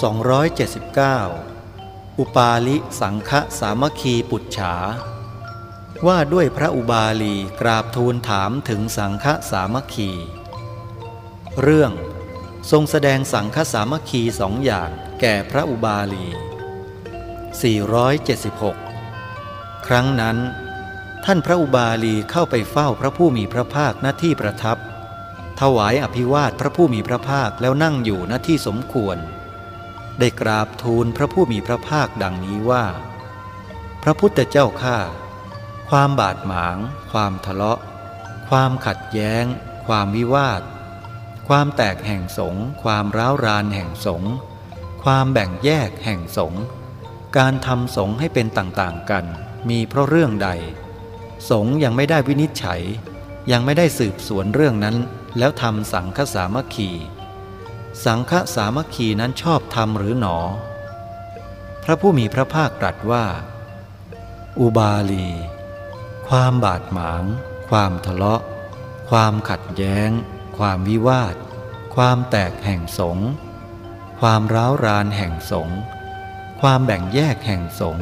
279 อุปาลิสังฆสามัคคีปุจฉา ว่าด้วยพระอุบาลีกราบทูลถามถึงสังฆสามัคคี เรื่องทรงแสดงสังฆสามัคคีสองอย่างแก่พระอุบาลี 476 ครั้งนั้น ท่านพระอุบาลีเข้าไปเฝ้าพระผู้มีพระภาคหน้าที่ประทับ ถวายอภิวาทพระผู้มีพระภาคแล้วนั่งอยู่หน้าที่สมควร ได้กราบทูลพระผู้มีพระภาคดังนี้ว่า พระพุทธเจ้าข้าความบาดหมาง ความทะเลาะ ความขัดแย้ง ความวิวาท ความแตกแห่งสงความร้าวรานแห่งสงความแบ่งแยกแห่งสงการทำสงให้เป็นต่างๆกัน มีเพราะเรื่องใด สงยังไม่ได้วินิจฉัย ยังไม่ได้สืบสวนเรื่องนั้น แล้วทำสังฆสามัคคี สังฆสามัคคีนั้นชอบธรรมหรือหนอ พระผู้มีพระภาคตรัสว่า อุบาลี ความบาดหมาง ความทะเลาะ ความขัดแย้ง ความวิวาท ความแตกแห่งสงความร้าวรานแห่งสงความแบ่งแยกแห่งสง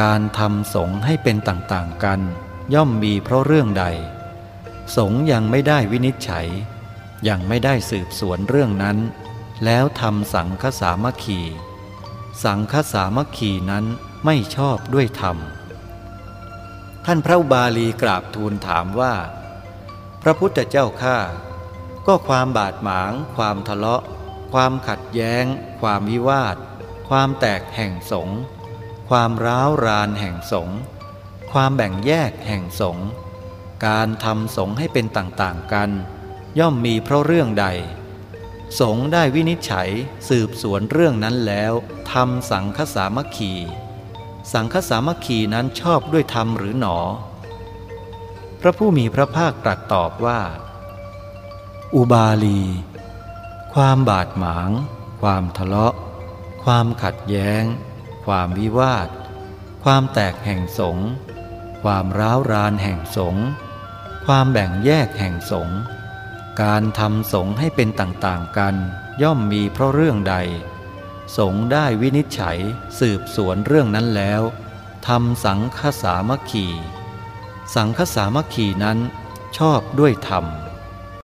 การทำสงให้เป็นต่างๆกัน ย่อมมีเพราะเรื่องใด สงยังไม่ได้วินิจฉัย ยังไม่ได้สืบสวนเรื่องนั้น แล้วทำสังฆสามัคคี สังฆสามัคคีนั้นไม่ชอบด้วยธรรม ท่านพระอุบาลีกราบทูลถามว่า พระพุทธเจ้าข้าก็ความบาดหมาง ความทะเลาะ ความขัดแย้ง ความวิวาท ความแตกแห่งสงฆ์ความร้าวรานแห่งสงฆ์ความแบ่งแยกแห่งสงฆ์การทำสงฆ์ให้เป็นต่างๆกัน ย่อมมีเพราะเรื่องใด สงได้วินิจฉัยสืบสวนเรื่องนั้นแล้วทำสังฆสามัคคี สังฆสามัคคีนั้นชอบด้วยธรรมหรือหนอ พระผู้มีพระภาคตรัสตอบว่า อุบาลี ความบาดหมาง ความทะเลาะ ความขัดแย้ง ความวิวาท ความแตกแห่งสงความร้าวรานแห่งสงความแบ่งแยกแห่งสงฆ์ การทำสงให้เป็นต่างๆกัน ย่อมมีเพราะเรื่องใด สงได้วินิจฉัยสืบสวนเรื่องนั้นแล้วทำสังฆสามัคคี สังฆสามัคคีนั้นชอบด้วยธรรม